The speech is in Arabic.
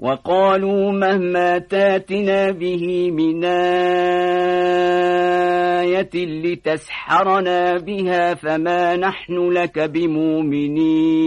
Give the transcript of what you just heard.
وقالوا مهما تاتنا به من آية لتسحرنا بها فما نحن لك بمؤمنين.